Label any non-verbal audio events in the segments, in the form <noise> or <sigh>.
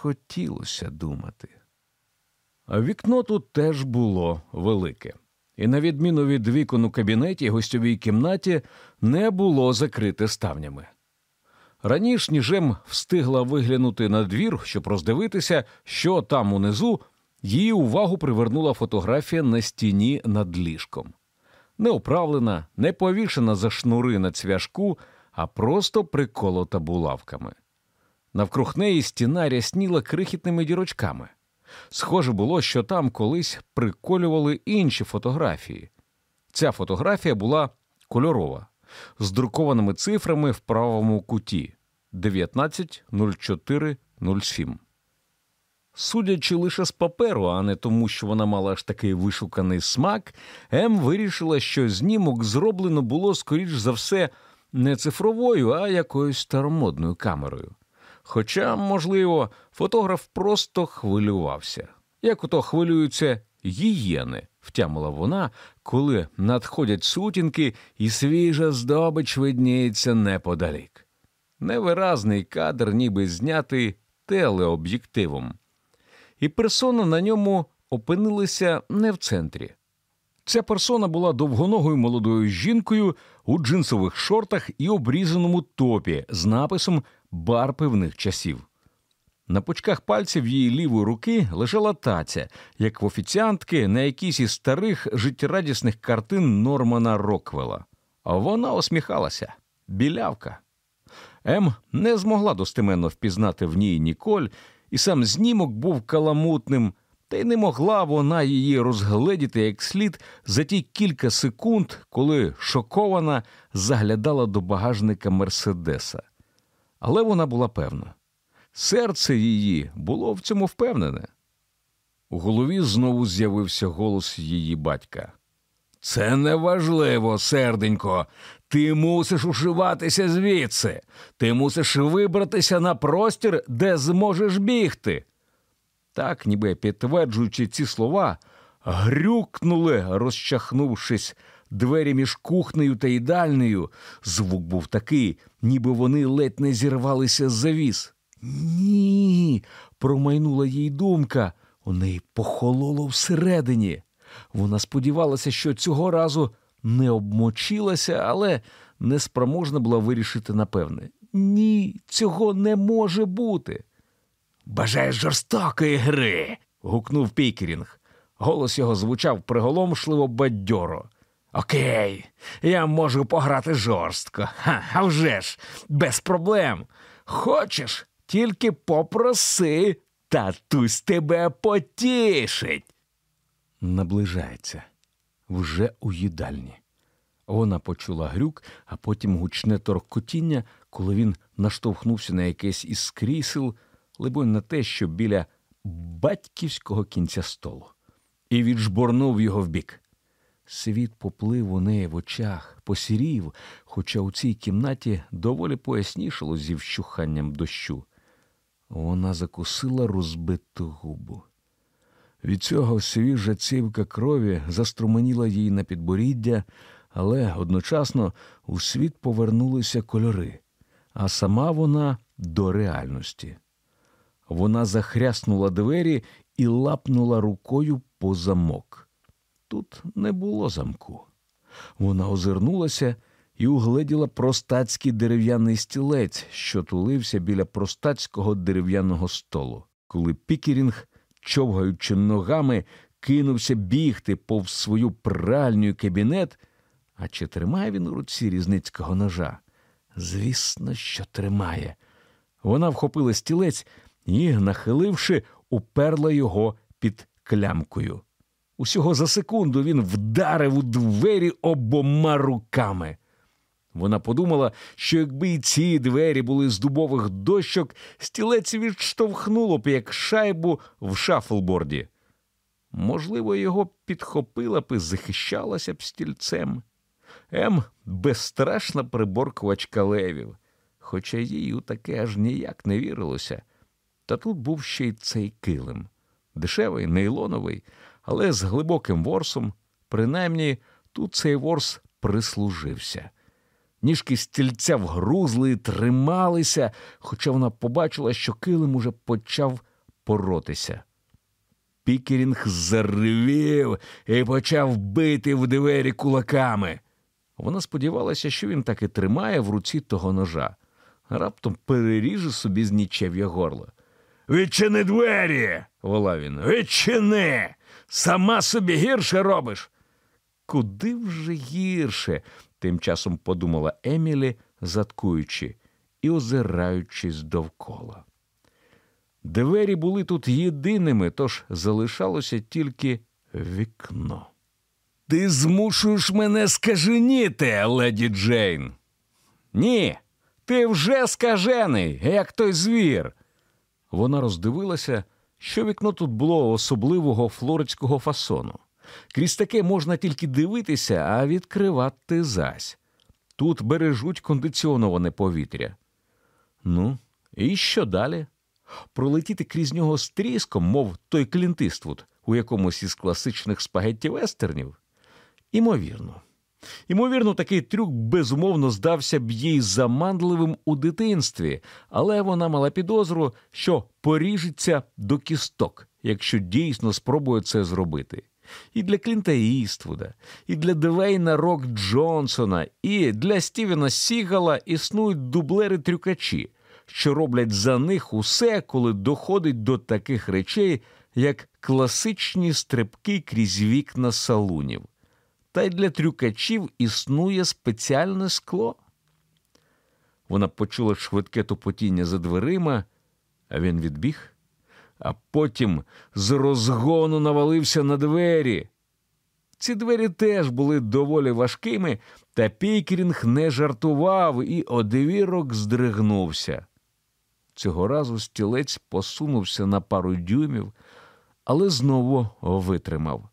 хотілося думати. А вікно тут теж було велике, і, на відміну від вікон у кабінеті, гостьовій кімнаті не було закрите ставнями. Раніше ніжем встигла виглянути на двір, щоб роздивитися, що там унизу, її увагу привернула фотографія на стіні над ліжком. Не оправлена, не повішена за шнури на цвяшку, а просто приколота булавками. Навкруг неї стіна рясніла крихітними дірочками. Схоже було, що там колись приколювали інші фотографії. Ця фотографія була кольорова, з друкованими цифрами в правому куті 19.04.07. Судячи лише з паперу, а не тому, що вона мала аж такий вишуканий смак, М вирішила, що знімок зроблено було, скоріш за все, не цифровою, а якоюсь старомодною камерою. Хоча, можливо, фотограф просто хвилювався, як ото хвилюються гієни, втямила вона, коли надходять сутінки і свіжа здобич видніється неподалік. Невиразний кадр, ніби знятий телеоб'єктивом. І персона на ньому опинилися не в центрі. Ця персона була довгоногою молодою жінкою у джинсових шортах і обрізаному топі з написом Бар певних часів. На пучках пальців її лівої руки лежала таця, як в офіціантки на якійсь із старих життєрадісних картин Нормана Роквела. Вона осміхалася білявка. М не змогла достеменно впізнати в ній Ніколь, і сам знімок був каламутним, та й не могла вона її розгледіти як слід за ті кілька секунд, коли шокована заглядала до багажника Мерседеса. Але вона була певна. Серце її було в цьому впевнене. У голові знову з'явився голос її батька. Це неважливо, серденько. Ти мусиш ушиватися звідси. Ти мусиш вибратися на простір, де зможеш бігти. Так, ніби підтверджуючи ці слова, грюкнули, розчахнувшись, двері між кухнею та їдальнею. Звук був такий, ніби вони ледь не зірвалися з завіс. Ні, промайнула їй думка. У неї похололо всередині. Вона сподівалася, що цього разу не обмочилася, але неспроможна була вирішити напевне. Ні, цього не може бути. Бажаєш жорстокої гри. гукнув Пікерінг. Голос його звучав приголомшливо бадьоро. Окей, я можу пограти жорстко. Ха, а вже ж, без проблем. Хочеш, тільки попроси, татусь тебе потішить. Наближається вже у їдальні. Вона почула грюк, а потім гучне торкотіння, коли він наштовхнувся на якесь із крісел, либонь на те, що біля батьківського кінця столу, і віджборнув його вбік. Світ поплив у неї в очах, посірів, хоча у цій кімнаті доволі пояснішало зі вщуханням дощу. Вона закусила розбиту губу. Від цього свіжа цівка крові заструменіла їй на підборіддя, але одночасно у світ повернулися кольори, а сама вона до реальності. Вона захряснула двері і лапнула рукою по замок. Тут не було замку. Вона озирнулася і угледіла простацький дерев'яний стілець, що тулився біля простацького дерев'яного столу, коли Пікерінг човгаючи ногами, кинувся бігти повз свою пральню і кабінет. А чи тримає він у руці різницького ножа? Звісно, що тримає. Вона вхопила стілець і, нахиливши, уперла його під клямкою. Усього за секунду він вдарив у двері обома руками. Вона подумала, що якби і ці двері були з дубових дощок, стілець відштовхнуло б як шайбу в шафлборді. Можливо, його підхопила б і захищалася б стільцем. Ем безстрашна приборкувачка левів, хоча їй у таке аж ніяк не вірилося. Та тут був ще й цей килим дешевий, нейлоновий, але з глибоким ворсом, принаймні тут цей ворс прислужився. Ніжки стільця вгрузли і трималися, хоча вона побачила, що килим уже почав поротися. Пікерінг заревів і почав бити в двері кулаками. Вона сподівалася, що він так і тримає в руці того ножа, раптом переріже собі з нічев'я горло. Відчини двері, волав він. Відчини! Сама собі гірше робиш. Куди вже гірше? тим часом подумала Емілі, заткуючи і озираючись довкола. Двері були тут єдиними, тож залишалося тільки вікно. Ти змушуєш мене скаженіти, леді Джейн. Ні, ти вже скажений, як той звір. Вона роздивилася, що вікно тут було особливого флоридського фасону. Крізь таке можна тільки дивитися, а відкривати зась. Тут бережуть кондиціоноване повітря. Ну, і що далі? Пролетіти крізь нього з тріском, мов той Клінтиствуд у якомусь із класичних спагетті вестернів? Імовірно. Імовірно, такий трюк безумовно здався б їй заманливим у дитинстві, але вона мала підозру, що поріжеться до кісток, якщо дійсно спробує це зробити. І для Клінта Іствуда, і для Девейна Рок Джонсона, і для Стівена Сігала існують дублери-трюкачі, що роблять за них усе, коли доходить до таких речей, як класичні стрибки крізь вікна салунів та й для трюкачів існує спеціальне скло. Вона почула швидке тупотіння за дверима, а він відбіг, а потім з розгону навалився на двері. Ці двері теж були доволі важкими, та Пікерінг не жартував і одвірок здригнувся. Цього разу стілець посунувся на пару дюймів, але знову витримав.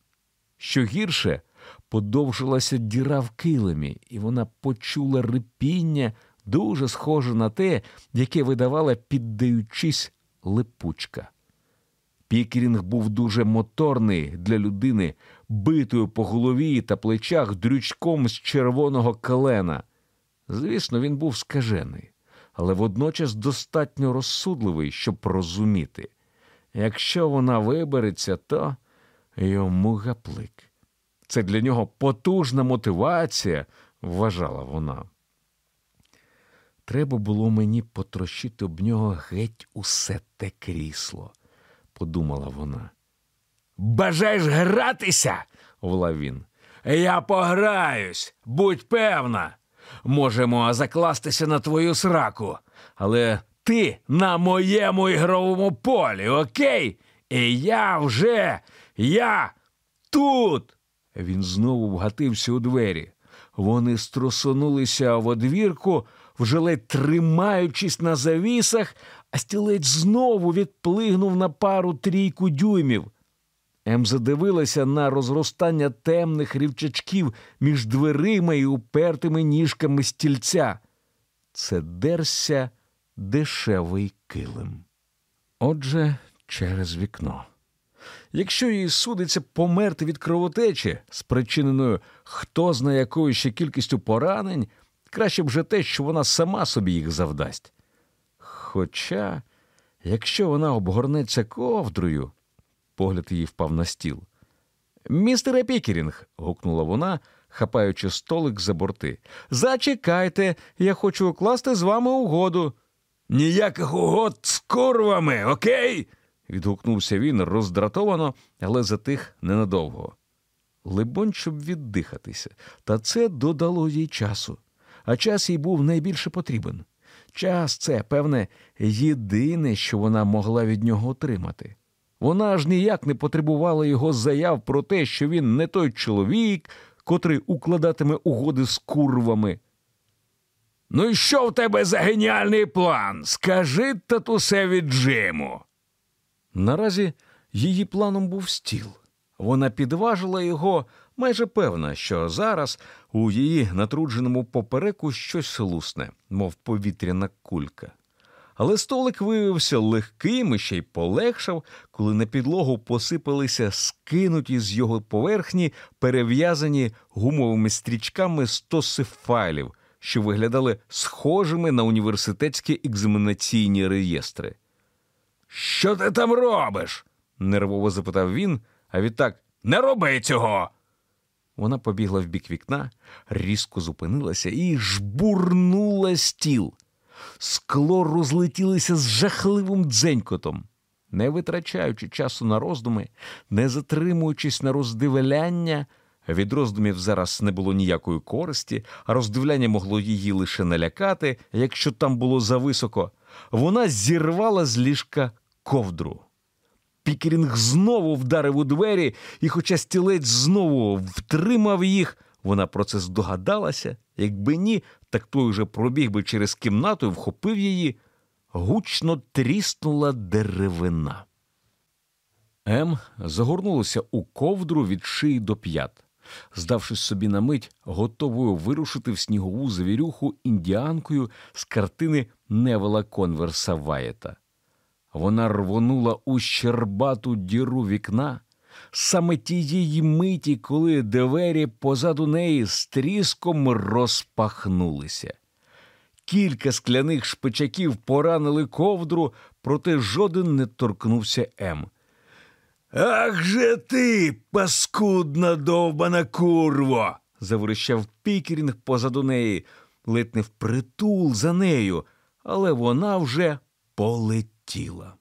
Що гірше, подовжилася діра в килимі, і вона почула рипіння, дуже схоже на те, яке видавала, піддаючись липучка. Пікерінг був дуже моторний для людини, битою по голові та плечах дрючком з червоного калена. Звісно, він був скажений, але водночас достатньо розсудливий, щоб розуміти. Якщо вона вибереться, то йому гаплик. Це для нього потужна мотивація, вважала вона. Треба було мені потрощити об нього геть усе те крісло, подумала вона. Бажаєш гратися? волав він. Я пограюсь, будь певна. Можемо закластися на твою сраку, але ти на моєму ігровому полі, окей? І я вже, я тут. Він знову вгатився у двері. Вони струсонулися в одвірку, вже ледь тримаючись на завісах, а стілець знову відплигнув на пару трійку дюймів. Ем задивилася на розростання темних рівчачків між дверима і упертими ніжками стільця. Це дерся дешевий килим. Отже, через вікно. Якщо їй судиться померти від кровотечі, спричиненою хто знає якою ще кількістю поранень, краще б вже те, що вона сама собі їх завдасть. Хоча, якщо вона обгорнеться ковдрою, погляд її впав на стіл. Містере Пікерінг, гукнула вона, хапаючи столик за борти. Зачекайте, я хочу укласти з вами угоду. Ніяких угод з курвами, окей? Відгукнувся він роздратовано, але затих ненадовго. Либонь, щоб віддихатися, та це додало їй часу. А час їй був найбільше потрібен. Час це, певне, єдине, що вона могла від нього отримати. Вона ж ніяк не потребувала його заяв про те, що він не той чоловік, котрий укладатиме угоди з курвами. Ну і що в тебе за геніальний план? Скажи татусеві Джиму. Наразі її планом був стіл. Вона підважила його, майже певна, що зараз у її натрудженому попереку щось лусне, мов повітряна кулька. Але столик виявився легким і ще й полегшав, коли на підлогу посипалися скинуті з його поверхні, перев'язані гумовими стрічками стоси файлів, що виглядали схожими на університетські екзаменаційні реєстри. Що ти там робиш? нервово запитав він, а відтак не роби цього. Вона побігла в бік вікна, різко зупинилася і жбурнула стіл. Скло розлетілося з жахливим дзенькотом. Не витрачаючи часу на роздуми, не затримуючись на роздивляння, від роздумів зараз не було ніякої користі, а роздивляння могло її лише налякати, якщо там було зависоко, вона зірвала з ліжка ковдру. Пікерінг знову вдарив у двері, і, хоча стілець знову втримав їх, вона про це здогадалася. Якби ні, так той уже пробіг би через кімнату і вхопив її. Гучно тріснула деревина. Ем загорнулася у ковдру від шиї до п'ят, здавшись собі на мить, готовою вирушити в снігову завірюху індіанкою з картини Невела Конверса Ваєта. Вона рвонула у щербату діру вікна саме тієї миті, коли двері позаду неї з тріском розпахнулися. Кілька скляних шпичаків поранили ковдру, проте жоден не торкнувся М. Ах же ти, паскудна довбана курво. заверещав Пікерінг позаду неї, ледь не впритул за нею, але вона вже полетіла.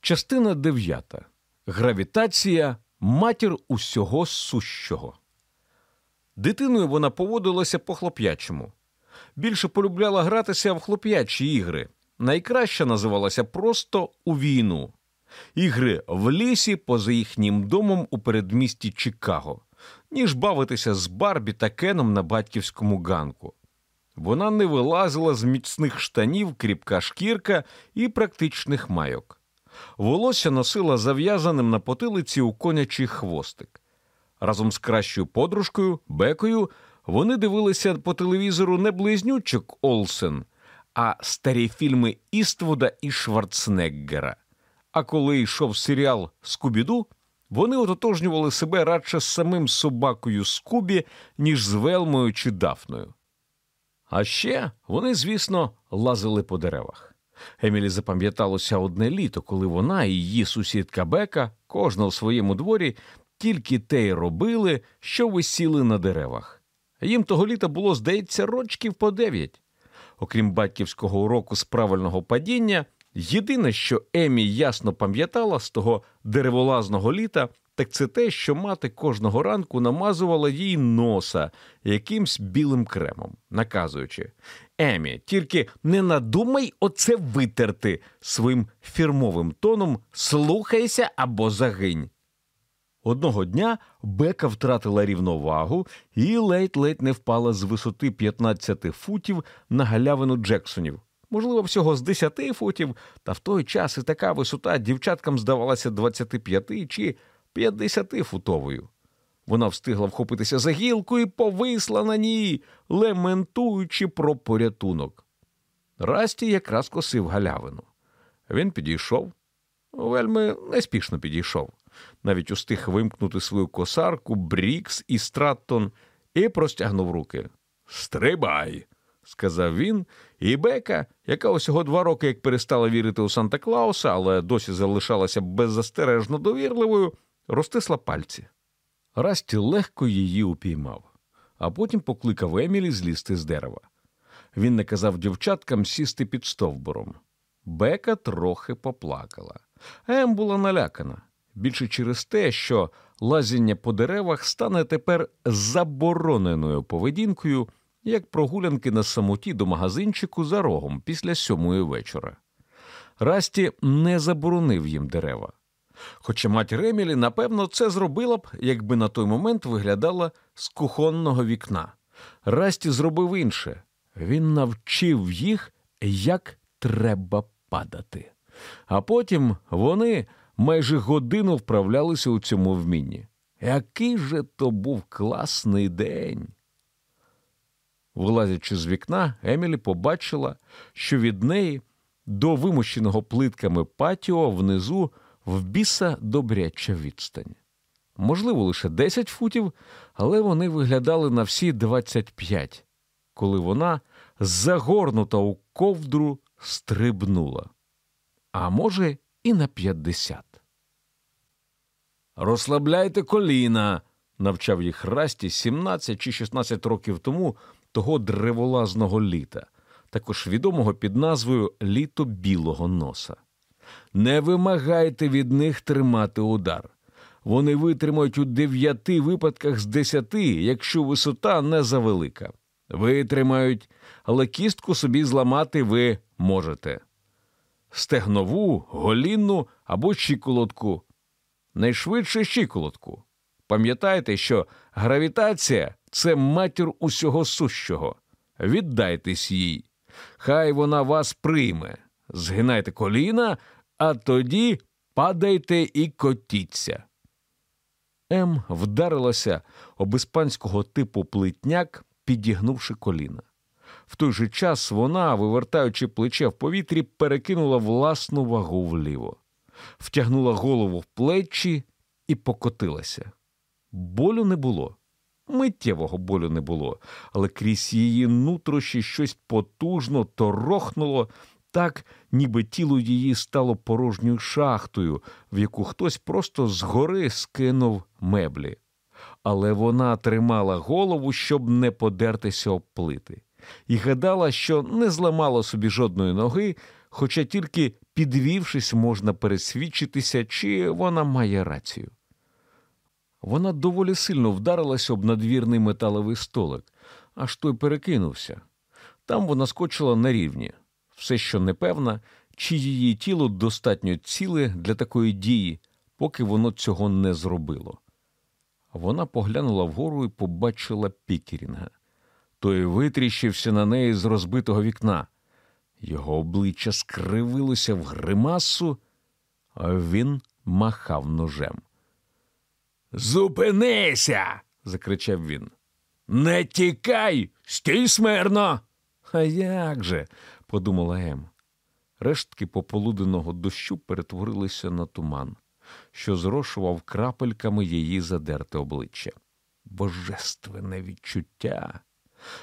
Частина дев'ята. Гравітація матір усього сущого. Дитиною вона поводилася по хлоп'ячому. Більше полюбляла гратися в хлоп'ячі ігри. Найкраще називалася просто у війну. Ігри в лісі поза їхнім домом у передмісті Чикаго, ніж бавитися з Барбі та Кеном на батьківському ганку. Вона не вилазила з міцних штанів, кріпка шкірка і практичних майок. Волосся носила зав'язаним на потилиці у конячий хвостик. Разом з кращою подружкою, Бекою, вони дивилися по телевізору не близнючок Олсен, а старі фільми Іствуда і Шварценеггера. А коли йшов серіал Скубіду, вони ототожнювали себе радше з самим собакою Скубі, ніж з Велмою чи Дафною. А ще вони, звісно, лазили по деревах. Емілі запам'яталося одне літо, коли вона і її сусідка Бека, кожна у своєму дворі, тільки те й робили, що висіли на деревах. Їм того літа було, здається, рочків по дев'ять. Окрім батьківського уроку з правильного падіння, єдине, що Емі ясно пам'ятала з того дереволазного літа, так це те, що мати кожного ранку намазувала їй носа якимсь білим кремом, наказуючи Емі, тільки не надумай оце витерти своїм фірмовим тоном слухайся або загинь. Одного дня Бека втратила рівновагу і ледь-ледь не впала з висоти 15 футів на галявину Джексонів. Можливо, всього з 10 футів, та в той час і така висота дівчаткам здавалася 25 чи 50-футовою. Вона встигла вхопитися за гілку і повисла на ній, лементуючи про порятунок. Расті якраз косив галявину. Він підійшов, вельми неспішно підійшов, навіть устиг вимкнути свою косарку, Брікс і Страттон і простягнув руки. Стрибай, сказав він, і Бека, яка усього два роки як перестала вірити у Санта Клауса, але досі залишалася беззастережно довірливою, розтисла пальці. Расті легко її упіймав, а потім покликав Емілі злізти з дерева. Він наказав дівчаткам сісти під стовбуром. Бека трохи поплакала. Ем була налякана більше через те, що лазіння по деревах стане тепер забороненою поведінкою, як прогулянки на самоті до магазинчику за рогом після сьомої вечора. Расті не заборонив їм дерева. Хоча матір Емілі, напевно, це зробила б, якби на той момент виглядала з кухонного вікна. Расті зробив інше він навчив їх, як треба падати. А потім вони майже годину вправлялися у цьому вмінні. Який же то був класний день. Вилазячи з вікна, Емілі побачила, що від неї до вимощеного плитками патіо внизу в біса добряча відстань. Можливо, лише 10 футів, але вони виглядали на всі 25, коли вона, загорнута у ковдру, стрибнула. а може, і на 50. Розслабляйте коліна, навчав їх Расті 17 чи 16 років тому того древолазного літа, також відомого під назвою Літо білого носа. Не вимагайте від них тримати удар. Вони витримають у дев'яти випадках з десяти, якщо висота не завелика. Витримають, але кістку собі зламати ви можете. Стегнову, голінну або щиколотку. Найшвидше щиколотку. Пам'ятайте, що гравітація це матір усього сущого. Віддайтесь їй. Хай вона вас прийме. Згинайте коліна, а тоді падайте і котіться. М вдарилася об іспанського типу плитняк, підігнувши коліна. В той же час вона, вивертаючи плече в повітрі, перекинула власну вагу вліво, втягнула голову в плечі і покотилася. Болю не було. Миттєвого болю не було, але крізь її нутрощі щось потужно торохнуло, так, ніби тіло її стало порожньою шахтою, в яку хтось просто згори скинув меблі. Але вона тримала голову, щоб не подертися об плити, і гадала, що не зламала собі жодної ноги, хоча тільки підвівшись, можна пересвідчитися, чи вона має рацію. Вона доволі сильно вдарилася об надвірний металевий столик, аж той перекинувся. Там вона скочила на рівні, все що непевна, чи її тіло достатньо ціле для такої дії, поки воно цього не зробило. Вона поглянула вгору і побачила Пікерінга. Той витріщився на неї з розбитого вікна. Його обличчя скривилося в гримасу, а він махав ножем. Зупинися. закричав він. Не тікай, стій смирно. А як же? подумала Ем. Рештки пополуденого дощу перетворилися на туман, що зрошував крапельками її задерте обличчя. Божественне відчуття.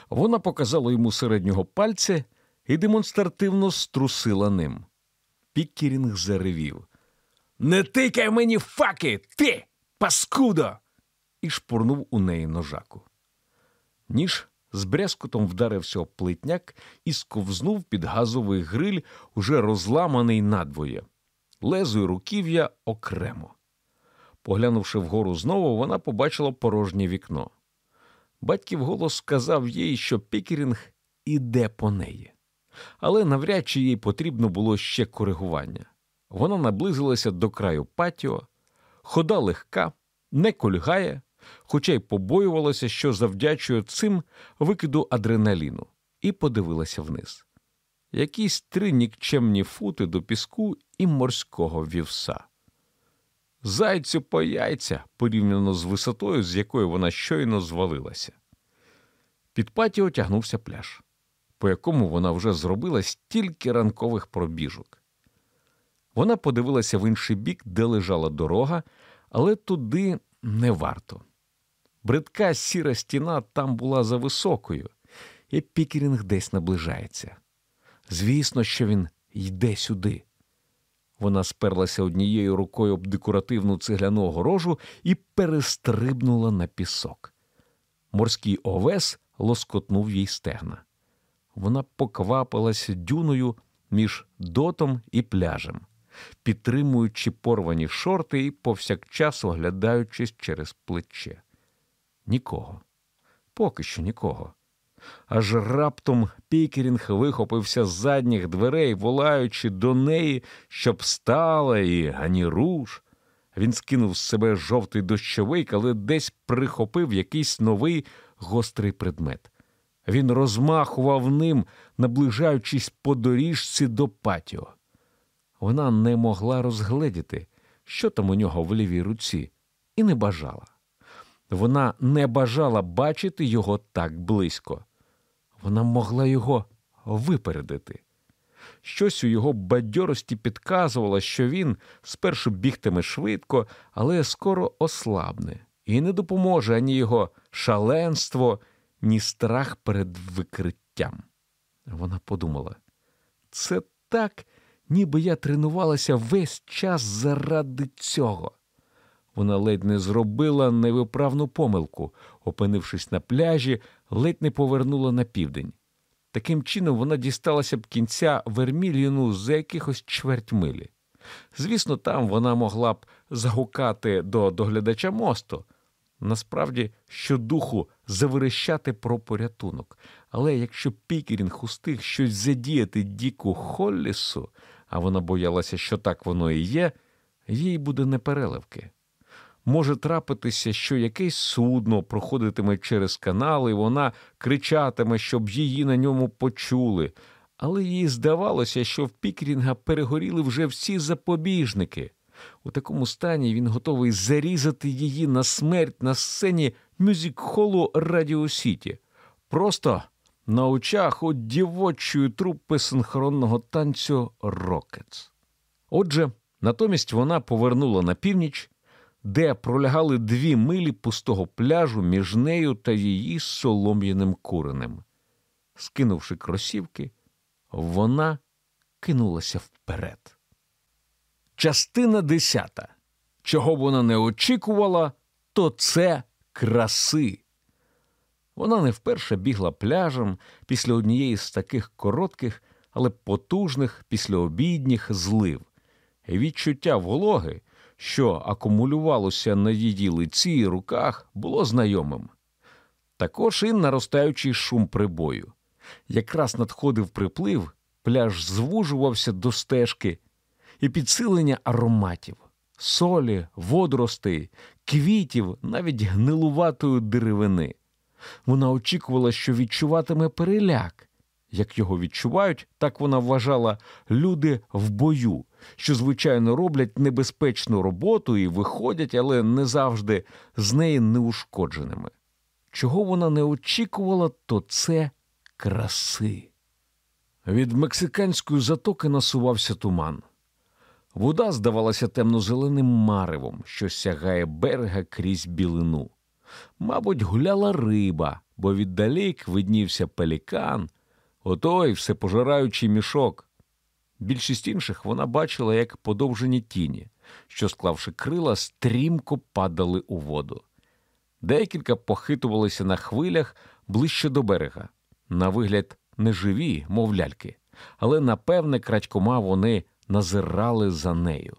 Вона показала йому середнього пальця і демонстративно струсила ним. Пікерінг заревів. Не тикай мені факи, ти, паскудо! і шпурнув у неї ножаку. Ніж з брязкотом вдарився об плитняк і сковзнув під газовий гриль, уже розламаний надвоє, лезою руків'я окремо. Поглянувши вгору знову, вона побачила порожнє вікно. Батьків голос сказав їй, що Пікерінг іде по неї, але навряд чи їй потрібно було ще коригування. Вона наблизилася до краю патіо, хода легка, не кульгає, хоча й побоювалася, що завдячує цим викиду адреналіну, і подивилася вниз. Якісь три нікчемні фути до піску і морського вівса. Зайцю по яйця порівняно з висотою, з якої вона щойно звалилася. Під патіо тягнувся пляж, по якому вона вже зробила стільки ранкових пробіжок. Вона подивилася в інший бік, де лежала дорога, але туди не варто. Бридка сіра стіна там була за високою, і Пікерінг десь наближається. Звісно, що він йде сюди. Вона сперлася однією рукою об декоративну цегляну огорожу і перестрибнула на пісок. Морський овес лоскотнув їй стегна. Вона поквапилася дюною між дотом і пляжем, підтримуючи порвані шорти і повсякчас оглядаючись через плече. Нікого. Поки що нікого. Аж раптом Пікерінг вихопився з задніх дверей, волаючи до неї, щоб стала і гані руш. Він скинув з себе жовтий дощовик, але десь прихопив якийсь новий гострий предмет. Він розмахував ним, наближаючись по доріжці до патіо. Вона не могла розгледіти, що там у нього в лівій руці, і не бажала. Вона не бажала бачити його так близько. Вона могла його випередити. Щось у його бадьорості підказувало, що він спершу бігтиме швидко, але скоро ослабне, і не допоможе ані його шаленство, ні страх перед викриттям. Вона подумала це так, ніби я тренувалася весь час заради цього. Вона ледь не зробила невиправну помилку, опинившись на пляжі, ледь не повернула на південь. Таким чином вона дісталася б кінця Верміліну за якихось чверть милі. Звісно, там вона могла б загукати до доглядача мосту. Насправді, щодуху заверещати про порятунок. Але якщо Пікерінг устиг щось задіяти Діку Холлісу, а вона боялася, що так воно і є, їй буде непереливки. Може трапитися, що якесь судно проходитиме через канал, і вона кричатиме, щоб її на ньому почули. Але їй здавалося, що в Пікерінга перегоріли вже всі запобіжники. У такому стані він готовий зарізати її на смерть на сцені мюзик-холу Радіо Сіті. Просто на очах у дівочої трупи синхронного танцю Рокетс. Отже, натомість вона повернула на північ, де пролягали дві милі пустого пляжу між нею та її солом'яним куренем. Скинувши кросівки, вона кинулася вперед. Частина десята. Чого вона не очікувала, то це краси. Вона не вперше бігла пляжем після однієї з таких коротких, але потужних післяобідніх злив. Відчуття вологи, що акумулювалося на її лиці і руках, було знайомим. Також і наростаючий шум прибою. Якраз надходив приплив, пляж звужувався до стежки, і підсилення ароматів, солі, водоростей, квітів, навіть гнилуватої деревини. Вона очікувала, що відчуватиме переляк. Як його відчувають, так вона вважала люди в бою, що, звичайно, роблять небезпечну роботу і виходять, але не завжди з неї неушкодженими. Чого вона не очікувала, то це краси. Від мексиканської затоки насувався туман. Вода здавалася темно-зеленим маревом, що сягає берега крізь білину. Мабуть, гуляла риба, бо віддалік виднівся пелікан, отой всепожираючий мішок. Більшість інших вона бачила як подовжені тіні, що, склавши крила, стрімко падали у воду. Декілька похитувалися на хвилях ближче до берега, на вигляд неживі, мов ляльки, але напевне крадькома вони назирали за нею.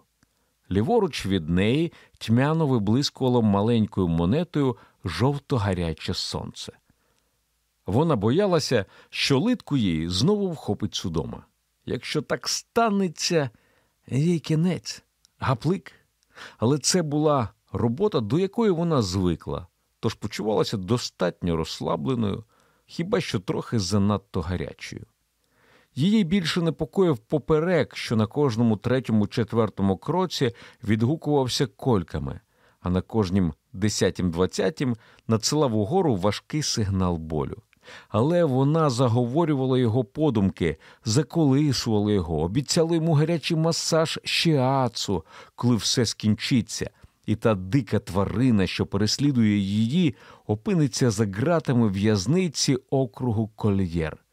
Ліворуч від неї тьмяно виблискувало маленькою монетою жовто-гаряче сонце. Вона боялася, що литку її знову вхопить судома. Якщо так станеться, їй кінець, гаплик. Але це була робота, до якої вона звикла, тож почувалася достатньо розслабленою, хіба що трохи занадто гарячою. Її більше непокоїв поперек, що на кожному третьому четвертому кроці відгукувався кольками, а на кожнім десятім двадцятім надсилав угору важкий сигнал болю. Але вона заговорювала його подумки, заколисувала його, обіцяла йому гарячий масаж щеацу, коли все скінчиться, і та дика тварина, що переслідує її, опиниться за ґратами в'язниці округу Кольєр.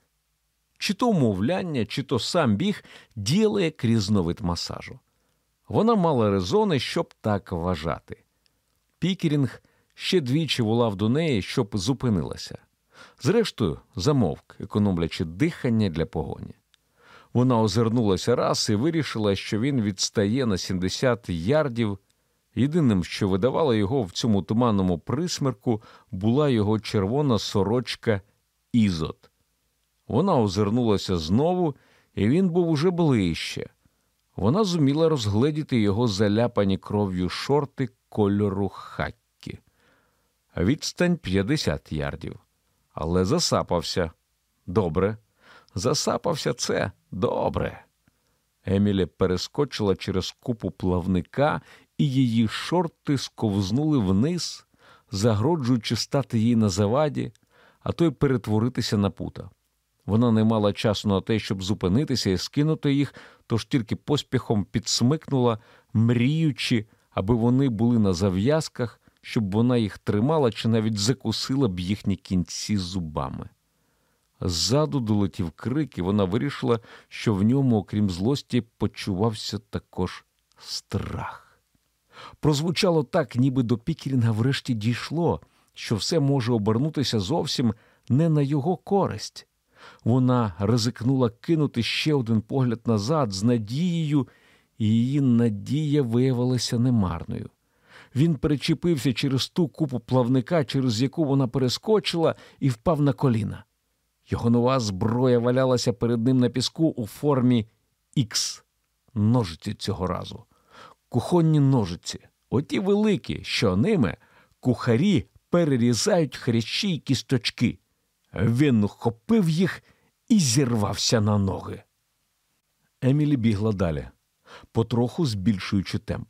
Чи то умовляння, чи то сам біг діяли як різновид масажу. Вона мала резони, щоб так вважати. Пікерінг ще двічі волав до неї, щоб зупинилася. Зрештою, замовк, економлячи дихання для погоні. Вона озирнулася раз і вирішила, що він відстає на 70 ярдів. Єдиним, що видавало його в цьому туманному присмерку, була його червона сорочка Ізот. Вона озирнулася знову, і він був уже ближче. Вона зуміла розгледіти його заляпані кров'ю шорти кольору хаккі. Відстань 50 ярдів. Але засапався. Добре. Засапався це добре. Емілі перескочила через купу плавника, і її шорти сковзнули вниз, загроджуючи стати їй на заваді, а то й перетворитися на пута. Вона не мала часу на те, щоб зупинитися і скинути їх, тож тільки поспіхом підсмикнула, мріючи, аби вони були на зав'язках, щоб вона їх тримала чи навіть закусила б їхні кінці зубами. Ззаду долетів крик, і вона вирішила, що в ньому, окрім злості, почувався також страх. Прозвучало так, ніби до Пікерінга врешті дійшло, що все може обернутися зовсім не на його користь. Вона ризикнула кинути ще один погляд назад з надією, і її надія виявилася немарною. Він перечепився через ту купу плавника, через яку вона перескочила, і впав на коліна. Його нова зброя валялася перед ним на піску у формі Х. Ножиці цього разу. Кухонні ножиці, оті великі, що ними кухарі перерізають хрящі й кісточки. Він ухопив їх і зірвався на ноги. Емілі бігла далі, потроху збільшуючи темп.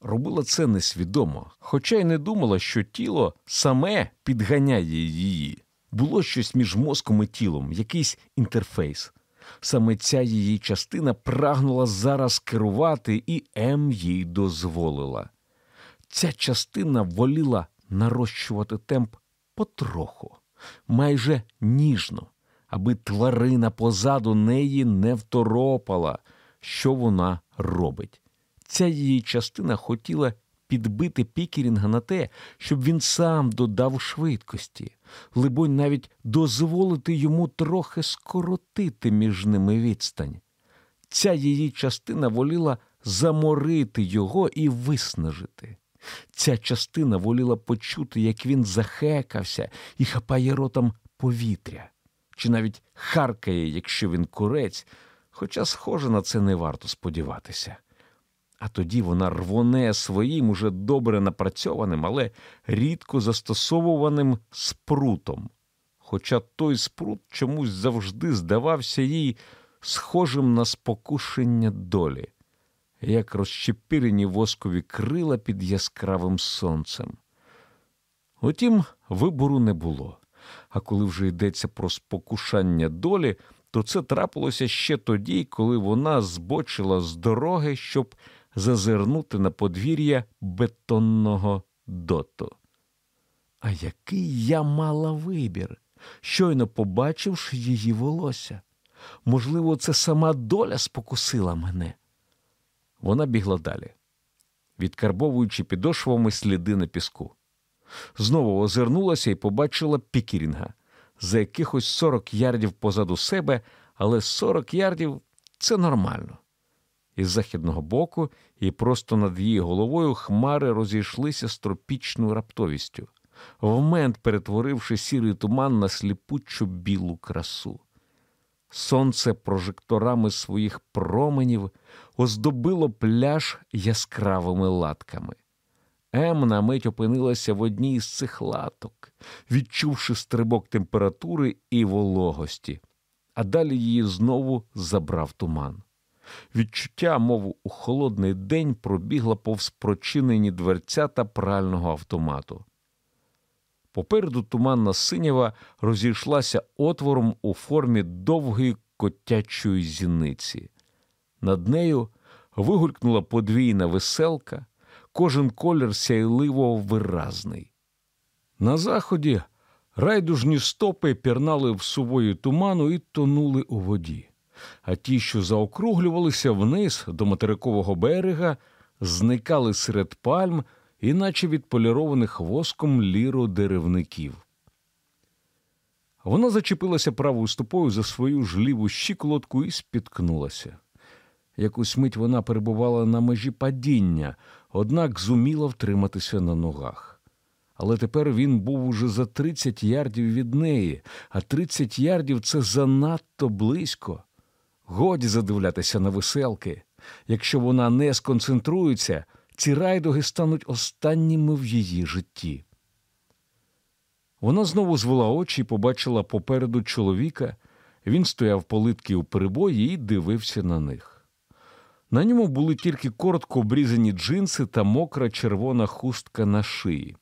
Робила це несвідомо, хоча й не думала, що тіло саме підганяє її. Було щось між мозком і тілом, якийсь інтерфейс. Саме ця її частина прагнула зараз керувати, і М їй дозволила. Ця частина воліла нарощувати темп потроху, майже ніжно, аби тварина позаду неї не второпала, що вона робить. Ця її частина хотіла підбити Пікерінга на те, щоб він сам додав швидкості, либонь, навіть дозволити йому трохи скоротити між ними відстань. Ця її частина воліла заморити його і виснажити. Ця частина воліла почути, як він захекався і хапає ротом повітря, чи навіть харкає, якщо він курець, хоча, схоже, на це не варто сподіватися. А тоді вона рвоне своїм уже добре напрацьованим, але рідко застосовуваним спрутом. Хоча той спрут чомусь завжди здавався їй схожим на спокушення долі, як розчепирені воскові крила під яскравим сонцем. Утім, вибору не було. А коли вже йдеться про спокушання долі, то це трапилося ще тоді, коли вона збочила з дороги, щоб зазирнути на подвір'я бетонного доту. А який я мала вибір, щойно побачивши її волосся. Можливо, це сама доля спокусила мене. Вона бігла далі, відкарбовуючи підошвами сліди на піску. Знову озирнулася і побачила Пікерінга за якихось сорок ярдів позаду себе, але сорок ярдів це нормально. Із західного боку і просто над її головою хмари розійшлися з тропічною раптовістю, вмент перетворивши сірий туман на сліпучу білу красу. Сонце прожекторами своїх променів оздобило пляж яскравими латками. Ем на мить опинилася в одній із цих латок, відчувши стрибок температури і вологості, а далі її знову забрав туман. Відчуття, мов у холодний день, пробігла повз прочинені дверцята прального автомату. Попереду туманна синява розійшлася отвором у формі довгої котячої зіниці. Над нею вигулькнула подвійна веселка, кожен колір сяйливо виразний. На заході райдужні стопи пірнали в сувої туману і тонули у воді а ті, що заокруглювалися вниз до материкового берега, зникали серед пальм, іначе відполірованих воском ліродеревників. Вона зачепилася правою стопою за свою жліву щиколотку і спіткнулася. Якусь мить вона перебувала на межі падіння, однак зуміла втриматися на ногах. Але тепер він був уже за тридцять ярдів від неї, а тридцять ярдів це занадто близько. Годі задивлятися на веселки. Якщо вона не сконцентрується, ці райдуги стануть останніми в її житті. Вона знову звела очі і побачила попереду чоловіка. Він стояв политки у перебої і дивився на них. На ньому були тільки коротко обрізані джинси та мокра червона хустка на шиї.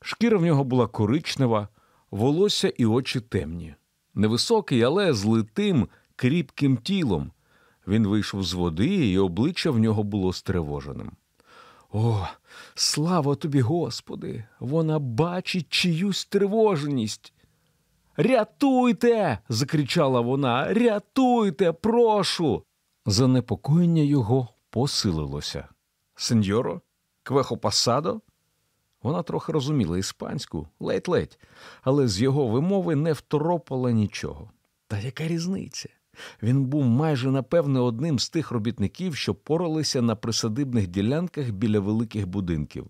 Шкіра в нього була коричнева, волосся і очі темні. Невисокий, але з литим, кріпким тілом. Він вийшов з води, і обличчя в нього було стривоженим. О, слава тобі, Господи! Вона бачить чиюсь тривоженість. Рятуйте. закричала вона. Рятуйте, прошу. Занепокоєння його посилилося. Сеньоро, квехо пасадо? Вона трохи розуміла іспанську, ледь-ледь, але з його вимови не второпала нічого. Та яка різниця? Він був майже напевне одним з тих робітників, що поралися на присадибних ділянках біля великих будинків.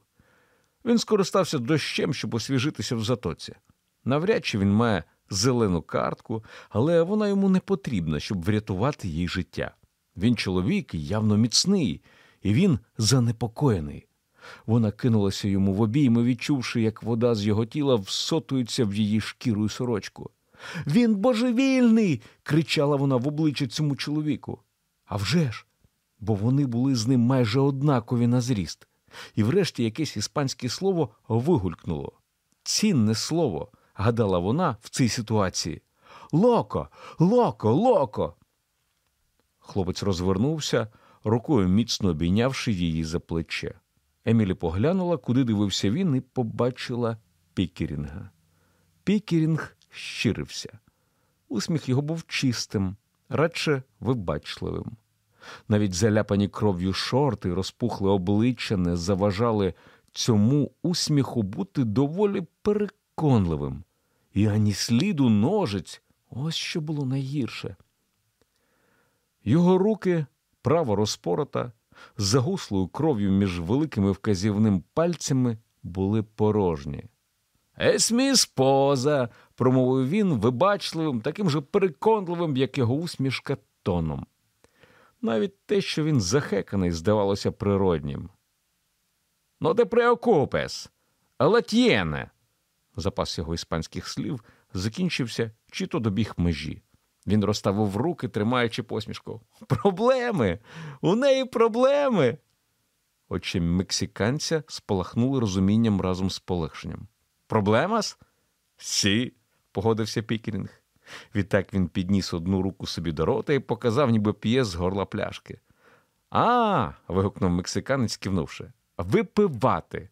Він скористався дощем, щоб освіжитися в затоці. Навряд чи він має зелену картку, але вона йому не потрібна, щоб врятувати їй життя. Він чоловік явно міцний, і він занепокоєний. Вона кинулася йому в обійми, відчувши, як вода з його тіла всотується в її шкіру і сорочку. Він божевільний. кричала вона в обличчя цьому чоловіку. «А вже ж!» бо вони були з ним майже однакові на зріст. І врешті якесь іспанське слово вигулькнуло. Цінне слово, гадала вона в цій ситуації. Локо, локо, локо. Хлопець розвернувся, рукою міцно обійнявши її за плече. Емілі поглянула, куди дивився він, і побачила Пікерінга. Пікерінг щирився. Усміх його був чистим, радше вибачливим. Навіть заляпані кров'ю шорти, розпухле обличчя не заважали цьому усміху бути доволі переконливим. І ані сліду ножиць ось що було найгірше. Його руки право розпорота, загуслою кров'ю між великими вказівним пальцями були порожні. Есмі споза, промовив він вибачливим, таким же переконливим, як його усмішка тоном. Навіть те, що він захеканий, здавалося природнім. «Но те преокупес, латьєне!» Запас його іспанських слів закінчився чи то добіг межі. Він розставив руки, тримаючи посмішку. Проблеми! У неї проблеми. Очі мексиканця спалахнули розумінням разом з полегшенням. Проблемас? Сі, погодився Пікерінг. Відтак він підніс одну руку собі до рота і показав, ніби п'є з горла пляшки. А. вигукнув мексиканець, кивнувши. Випивати.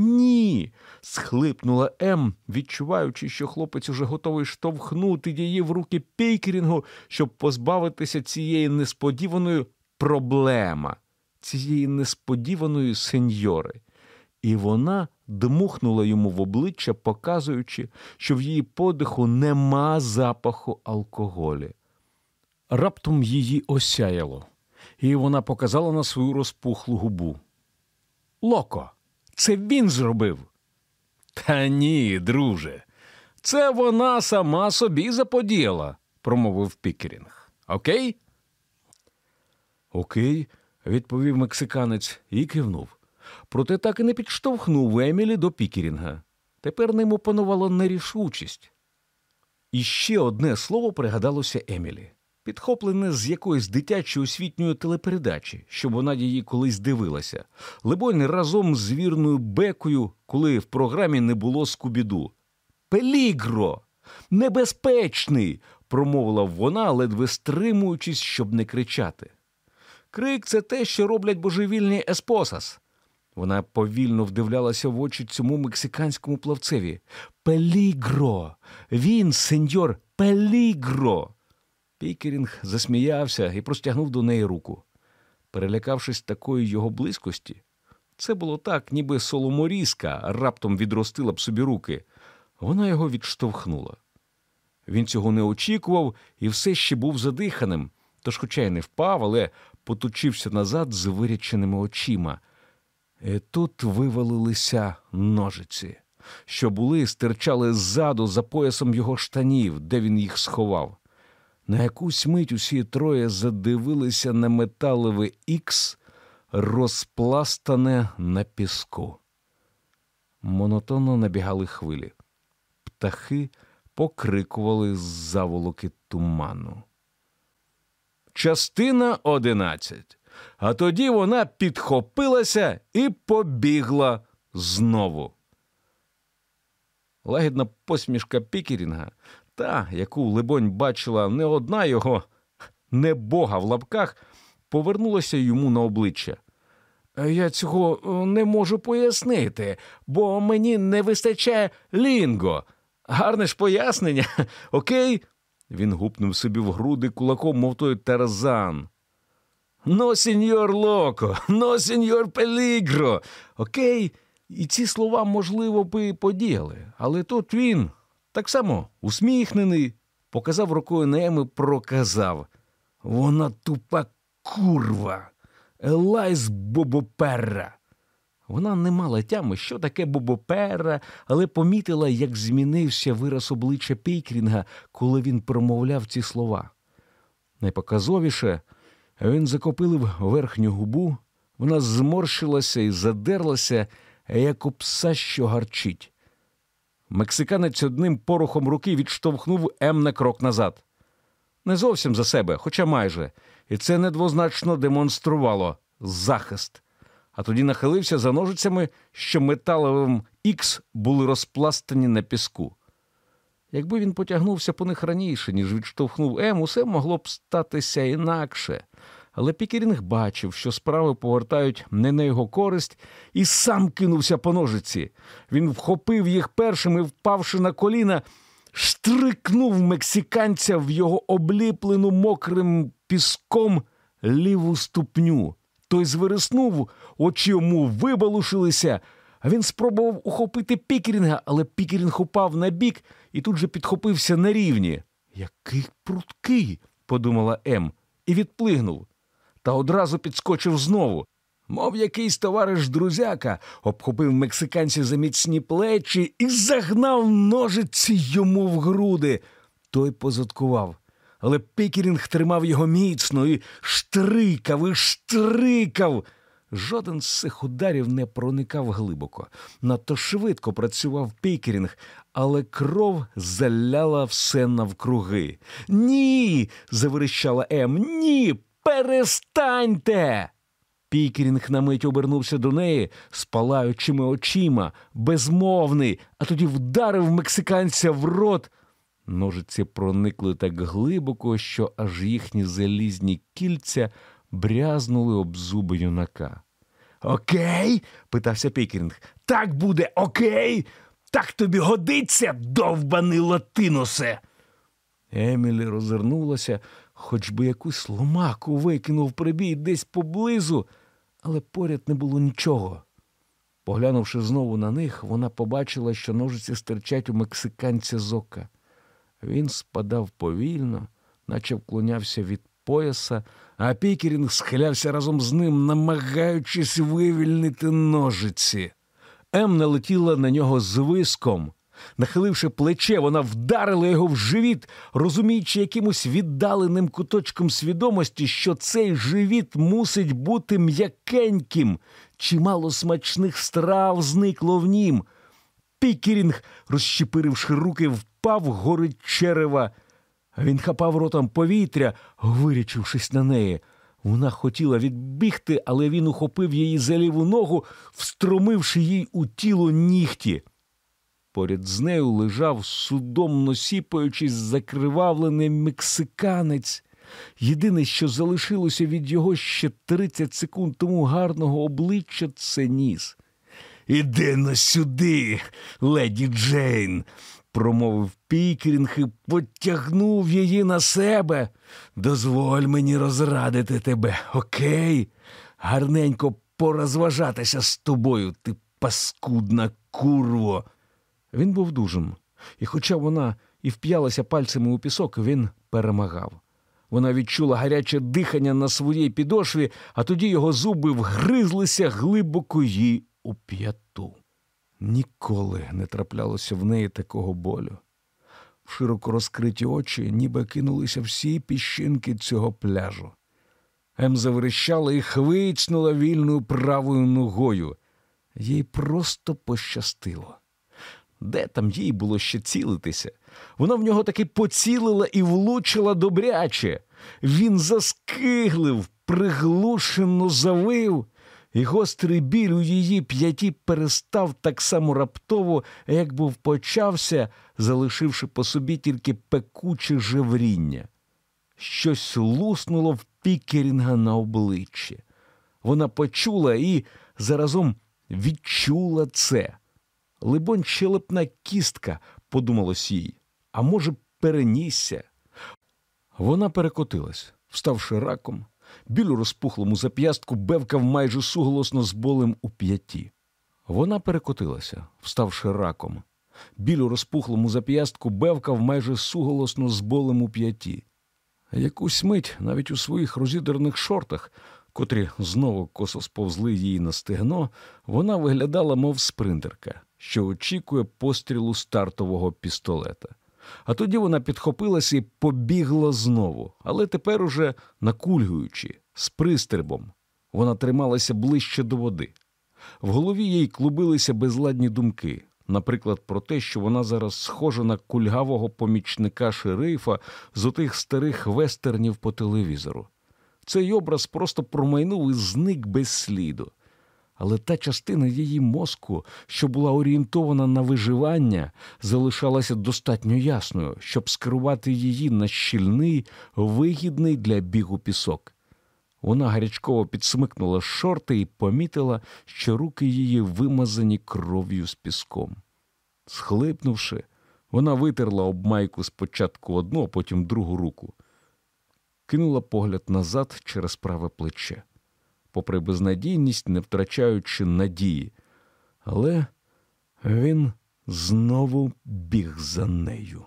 Ні. схлипнула Ем, відчуваючи, що хлопець уже готовий штовхнути її в руки Пікерінгу, щоб позбавитися цієї несподіваної проблема, цієї несподіваної сеньори. І вона дмухнула йому в обличчя, показуючи, що в її подиху нема запаху алкоголі. Раптом її осяяло, і вона показала на свою розпухлу губу. Локо, це він зробив. Та ні, друже, це вона сама собі заподіяла, промовив Пікерінг. Окей? Окей, відповів мексиканець і кивнув проте так і не підштовхнув Емілі до Пікерінга. Тепер ним опанувала нерішучість. І ще одне слово пригадалося Емілі, підхоплене з якоїсь дитячої освітньої телепередачі, щоб вона її колись дивилася, либонь разом з вірною бекою, коли в програмі не було скубіду. Пелігро! Небезпечний! промовила вона, ледве стримуючись, щоб не кричати. Крик це те, що роблять божевільні еспосас. Вона повільно вдивлялася в очі цьому мексиканському плавцеві. Пелігро! Він, сеньор, пелігро! Пікерінг засміявся і простягнув до неї руку. Перелякавшись такої його близькості, це було так, ніби соломорізка раптом відростила б собі руки. Вона його відштовхнула. Він цього не очікував і все ще був задиханим, тож, хоча й не впав, але поточився назад з виряченими очима. І Тут вивалилися ножиці, що були, стирчали ззаду за поясом його штанів, де він їх сховав. На якусь мить усі троє задивилися на металеве ікс, розпластане на піску. Монотонно набігали хвилі. Птахи покрикували з заволоки туману. Частина одинадцять. А тоді вона підхопилася і побігла знову. Лагідна посмішка Пікерінга, та, яку, либонь, бачила не одна його не бога в лапках, повернулася йому на обличчя. Я цього е, не можу пояснити, бо мені не вистачає лінго. Гарне ж пояснення. <laughs> Окей? Він гупнув собі в груди кулаком, мов той Тарзан. Но, сеньор Локо, но, сеньор Пелігро. Окей, і ці слова, можливо, би подіяли, але тут він так само усміхнений, показав рукою на Ем проказав. Вона тупа курва, Елайс Бобоперра. Вона не мала тями, що таке Бобопера, але помітила, як змінився вираз обличчя Пейкрінга, коли він промовляв ці слова. Найпоказовіше він закопилив верхню губу, вона зморщилася і задерлася, як у пса, що гарчить. Мексиканець одним порухом руки відштовхнув М на крок назад. Не зовсім за себе, хоча майже, і це недвозначно демонструвало захист. А тоді нахилився за ножицями, що металевим ікс були розпластані на піску. Якби він потягнувся по них раніше, ніж відштовхнув М, усе могло б статися інакше. Але Пікерінг бачив, що справи повертають не на його користь, і сам кинувся по ножиці. Він вхопив їх першим і, впавши на коліна, штрикнув мексиканця в його обліплену мокрим піском ліву ступню. Той звириснув, очі йому вибалушилися, а він спробував ухопити Пікерінга, але Пікерінг упав на бік і тут же підхопився на рівні. Який пруткий, подумала Ем, і відплигнув. Та одразу підскочив знову. Мов якийсь товариш друзяка, обхопив мексиканця за міцні плечі і загнав ножиці йому в груди. Той позадкував. Але Пікерінг тримав його міцно і штрикав, і штрикав. Жоден з цих ударів не проникав глибоко. Надто швидко працював Пікерінг, але кров заляла все навкруги. Ні. заверещала Ем. Ні. Перестаньте. Пікерінг на мить обернувся до неї з палаючими очима, безмовний, а тоді вдарив мексиканця в рот. Ножиці проникли так глибоко, що аж їхні залізні кільця брязнули об зуби юнака. Окей? питався Пікерінг. Так буде окей? Так тобі годиться, довбаний латиносе. Емілі розвернулася, хоч би якусь ломаку викинув прибій десь поблизу, але поряд не було нічого. Поглянувши знову на них, вона побачила, що ножиці стирчать у мексиканця з ока. Він спадав повільно, наче вклонявся від пояса, а Пікерінг схилявся разом з ним, намагаючись вивільнити ножиці. Ем налетіла на нього з виском. Нахиливши плече, вона вдарила його в живіт, розуміючи якимось віддаленим куточком свідомості, що цей живіт мусить бути м'якеньким. Чимало смачних страв зникло в нім. Пікерінг, розщепиривши руки, впав гори черева. Він хапав ротом повітря, вирячившись на неї. Вона хотіла відбігти, але він ухопив її за ліву ногу, встромивши їй у тіло нігті. Поряд з нею лежав, судомно сіпаючись, закривавлений мексиканець. Єдине, що залишилося від його ще 30 секунд тому гарного обличчя, це ніс. Іди на сюди, леді Джейн, промовив Пікерінг і потягнув її на себе. Дозволь мені розрадити тебе, окей? Гарненько порозважатися з тобою, ти паскудна курво. Він був дужим, і, хоча вона і вп'ялася пальцями у пісок, він перемагав. Вона відчула гаряче дихання на своїй підошві, а тоді його зуби вгризлися глибоко їй у п'яту. Ніколи не траплялося в неї такого болю. В широко розкриті очі ніби кинулися всі піщинки цього пляжу. Ем заверещала і хвицнула вільною правою ногою. Їй просто пощастило. Де там їй було ще цілитися? Вона в нього таки поцілила і влучила добряче. Він заскиглив, приглушено завив, і гострий біль у її п'яті перестав так само раптово, як був почався, залишивши по собі тільки пекуче жевріння. Щось луснуло в пікерінга на обличчі. Вона почула і заразом відчула це. Либонь, щелепна кістка подумалось їй, а може, перенісся. Вона перекотилась, вставши раком, біль у розпухлому зап'ястку бевкав майже суголосно з болем у п'яті. Вона перекотилася, вставши раком. Біль у розпухлому зап'ястку бевкав майже суголосно з болем у п'яті. Якусь мить навіть у своїх розідерних шортах, котрі знову косо сповзли їй на стегно, вона виглядала, мов спринтерка, що очікує пострілу стартового пістолета. А тоді вона підхопилася і побігла знову, але тепер уже накульгуючи, з пристрибом. Вона трималася ближче до води. В голові їй клубилися безладні думки, наприклад, про те, що вона зараз схожа на кульгавого помічника шерифа з отих старих вестернів по телевізору. Цей образ просто промайнув і зник без сліду. Але та частина її мозку, що була орієнтована на виживання, залишалася достатньо ясною, щоб скерувати її на щільний, вигідний для бігу пісок. Вона гарячково підсмикнула шорти і помітила, що руки її вимазані кров'ю з піском. Схлипнувши, вона витерла об майку спочатку одну, а потім другу руку, кинула погляд назад через праве плече, попри безнадійність, не втрачаючи надії, але він знову біг за нею.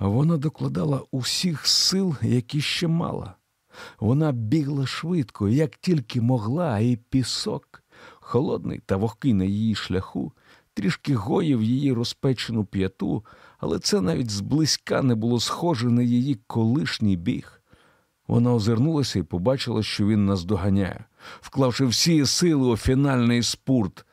Вона докладала усіх сил, які ще мала. Вона бігла швидко, як тільки могла, і пісок, холодний та вогкий на її шляху, трішки гоїв її розпечену п'яту, але це навіть зблизька не було схоже на її колишній біг. Вона озирнулася і побачила, що він наздоганяє, вклавши всі сили у фінальний спурт.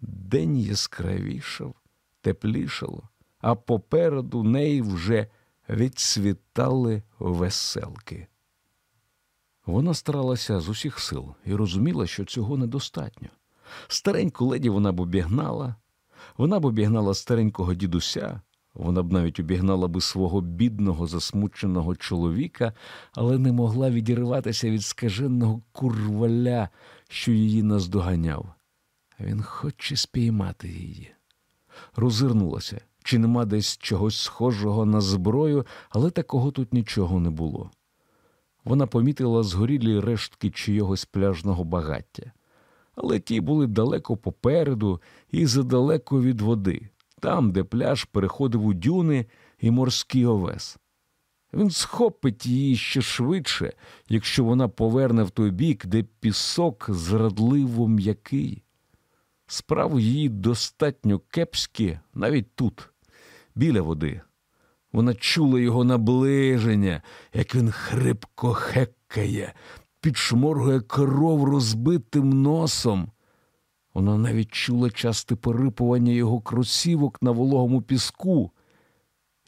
День яскравішав, теплішало, а попереду неї вже відцвітали веселки. Вона старалася з усіх сил і розуміла, що цього недостатньо. Стареньку леді вона б обігнала, вона б обігнала старенького дідуся, вона б навіть обігнала би свого бідного, засмученого чоловіка, але не могла відірватися від скаженого курваля, що її наздоганяв. Він хоче спіймати її. Розирнулася, чи нема десь чогось схожого на зброю, але такого тут нічого не було. Вона помітила згорілі рештки чийогось пляжного багаття, але ті були далеко попереду і задалеко від води, там, де пляж переходив у дюни і морський овес. Він схопить її ще швидше, якщо вона поверне в той бік, де пісок зрадливо м'який. Справи її достатньо кепські навіть тут, біля води. Вона чула його наближення, як він хрипко хеккає, підшморгує кров розбитим носом. Вона навіть чула часте порипування його кросівок на вологому піску.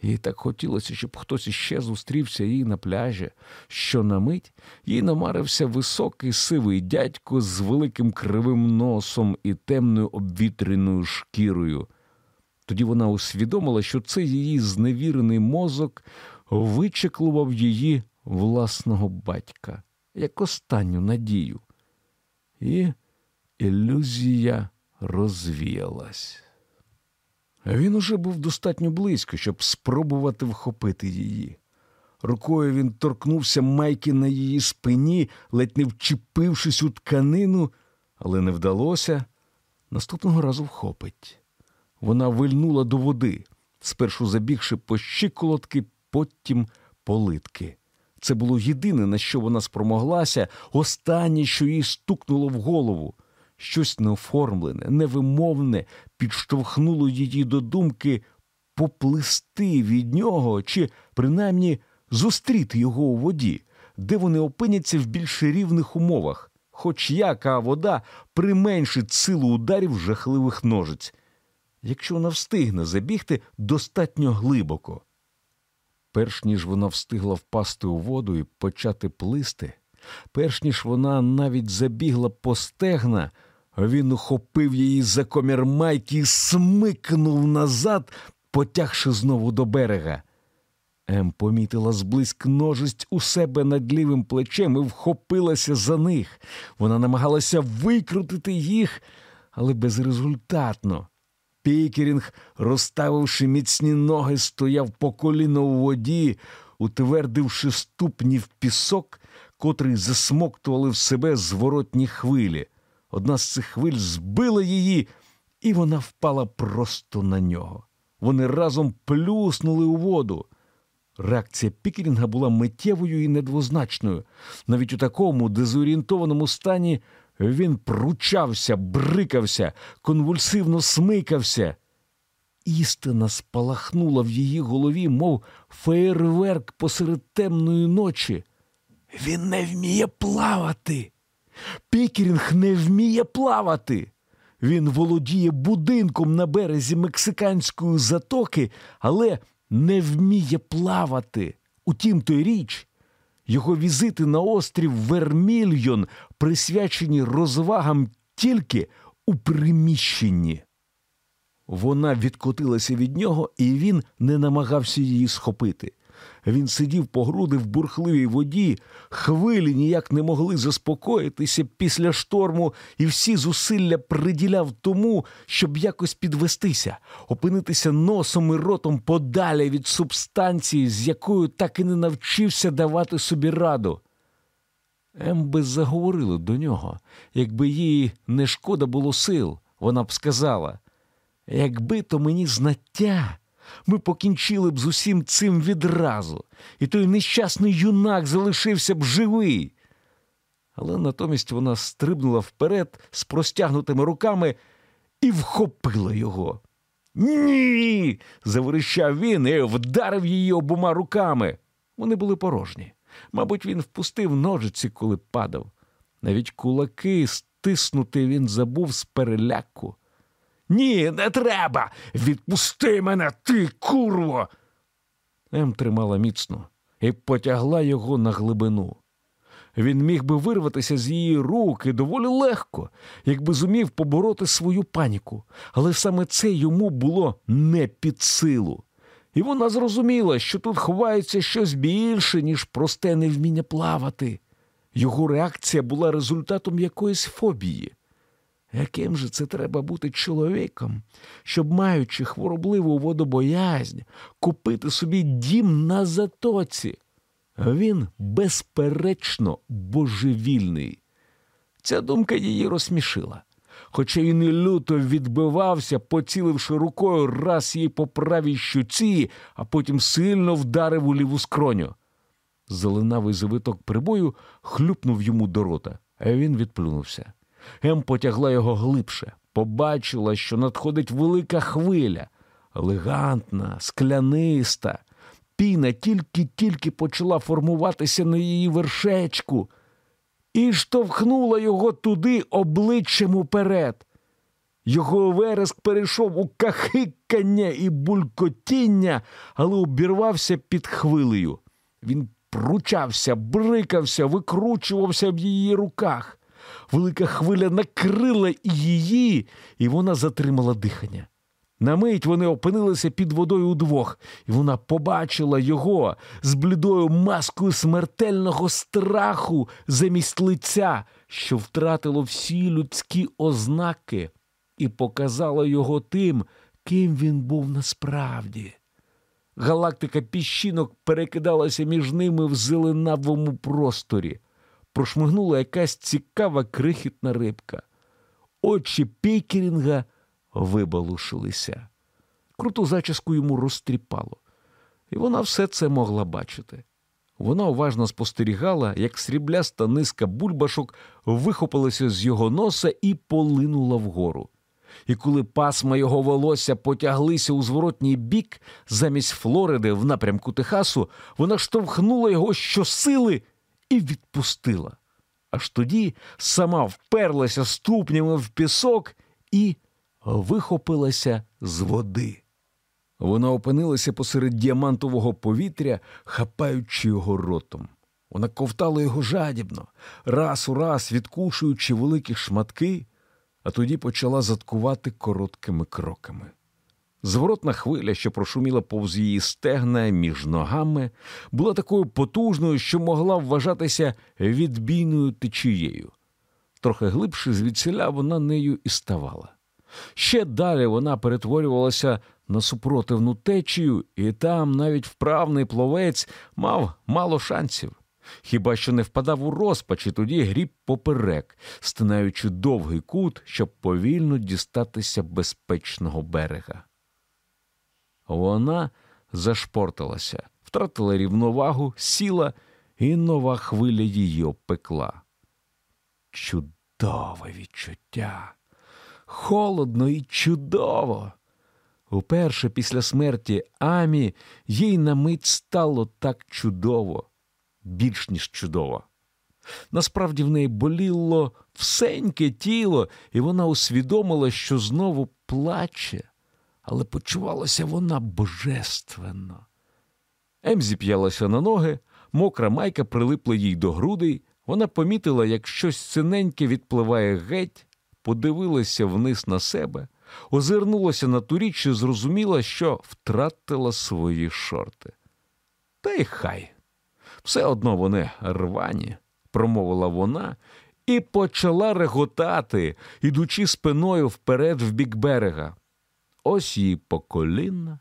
Їй так хотілося, щоб хтось іще зустрівся їй на пляжі, що на мить їй намарився високий сивий дядько з великим кривим носом і темною обвітреною шкірою. Тоді вона усвідомила, що це її зневірений мозок вичеклував її власного батька як останню надію. І ілюзія розвіялась. Він уже був достатньо близько, щоб спробувати вхопити її. Рукою він торкнувся майки на її спині, ледь не вчепившись у тканину, але не вдалося. Наступного разу вхопить. Вона вильнула до води, спершу забігши по щиколотки, потім по литки. Це було єдине, на що вона спромоглася, останнє, що їй стукнуло в голову. Щось неоформлене, невимовне підштовхнуло її до думки поплисти від нього чи, принаймні, зустріти його у воді, де вони опиняться в більш рівних умовах, хоч яка вода применшить силу ударів жахливих ножиць, якщо вона встигне забігти достатньо глибоко. Перш ніж вона встигла впасти у воду і почати плисти, перш ніж вона навіть забігла по стегна, він ухопив її за комір майки і смикнув назад, потягши знову до берега. Ем помітила зблизьк ножисть у себе над лівим плечем і вхопилася за них. Вона намагалася викрутити їх, але безрезультатно. Пікерінг, розставивши міцні ноги, стояв по коліно у воді, утвердивши ступні в пісок, котрий засмоктували в себе зворотні хвилі. Одна з цих хвиль збила її, і вона впала просто на нього. Вони разом плюснули у воду. Реакція Пікерінга була миттєвою і недвозначною. Навіть у такому дезорієнтованому стані він пручався, брикався, конвульсивно смикався. Істина спалахнула в її голові, мов феєрверк посеред темної ночі. Він не вміє плавати. Пікерінг не вміє плавати. Він володіє будинком на березі мексиканської затоки, але не вміє плавати. Утім, той річ, його візити на острів Вермільйон присвячені розвагам тільки у приміщенні. Вона відкотилася від нього, і він не намагався її схопити. Він сидів по груди в бурхливій воді, хвилі ніяк не могли заспокоїтися після шторму, і всі зусилля приділяв тому, щоб якось підвестися, опинитися носом і ротом подалі від субстанції, з якою так і не навчився давати собі раду. Емби заговорили до нього. Якби їй не шкода було сил, вона б сказала якби то мені знаття, ми покінчили б з усім цим відразу, і той нещасний юнак залишився б живий. Але натомість вона стрибнула вперед з простягнутими руками і вхопила його. Ні. заверещав він і вдарив її обома руками. Вони були порожні. Мабуть, він впустив ножиці, коли падав. Навіть кулаки стиснути він забув з переляку. Ні, не треба. Відпусти мене, ти, курво. Ем тримала міцно і потягла його на глибину. Він міг би вирватися з її руки доволі легко, якби зумів побороти свою паніку, але саме це йому було не під силу. І вона зрозуміла, що тут ховається щось більше, ніж просте невміння плавати. Його реакція була результатом якоїсь фобії. Яким же це треба бути чоловіком, щоб, маючи хворобливу водобоязнь, купити собі дім на затоці? Він, безперечно, божевільний. Ця думка її розсмішила. Хоча він і люто відбивався, поціливши рукою раз їй по правій щуці, а потім сильно вдарив у ліву скроню. Зеленавий завиток прибою хлюпнув йому до рота, а він відплюнувся. Ем потягла його глибше, побачила, що надходить велика хвиля, елегантна, скляниста. Піна тільки-тільки почала формуватися на її вершечку і штовхнула його туди обличчям уперед. Його вереск перейшов у кахикання і булькотіння, але обірвався під хвилею. Він пручався, брикався, викручувався в її руках. Велика хвиля накрила її, і вона затримала дихання. На мить вони опинилися під водою удвох, і вона побачила його з блідою маскою смертельного страху замість лиця, що втратило всі людські ознаки, і показала його тим, ким він був насправді. Галактика піщинок перекидалася між ними в зеленавому просторі. Прошмигнула якась цікава крихітна рибка. Очі Пікерінга вибалушилися. Круту зачіску йому розтріпало, і вона все це могла бачити. Вона уважно спостерігала, як срібляста низка бульбашок вихопилася з його носа і полинула вгору. І коли пасма його волосся потяглися у зворотній бік, замість Флориди в напрямку Техасу, вона штовхнула його щосили і відпустила. Аж тоді сама вперлася ступнями в пісок і вихопилася з води. Вона опинилася посеред діамантового повітря, хапаючи його ротом. Вона ковтала його жадібно, раз у раз відкушуючи великі шматки, а тоді почала заткувати короткими кроками. Зворотна хвиля, що прошуміла повз її стегна між ногами, була такою потужною, що могла вважатися відбійною течією. Трохи глибше звідсіля вона нею і ставала. Ще далі вона перетворювалася на супротивну течію, і там навіть вправний пловець мав мало шансів. Хіба що не впадав у розпач і тоді гріб поперек, стинаючи довгий кут, щоб повільно дістатися безпечного берега. Вона зашпорталася, втратила рівновагу, сіла, і нова хвиля її опекла. Чудове відчуття! Холодно і чудово! Уперше після смерті Амі їй на мить стало так чудово, більш ніж чудово. Насправді в неї боліло всеньке тіло, і вона усвідомила, що знову плаче, але почувалася вона божественно. Ем зіп'ялася на ноги, мокра майка прилипла їй до грудей. Вона помітила, як щось синеньке відпливає геть, подивилася вниз на себе, озирнулася на ту річ і зрозуміла, що втратила свої шорти. Та й хай. Все одно вони рвані, промовила вона і почала реготати, ідучи спиною вперед в бік берега. Ось її по колінна,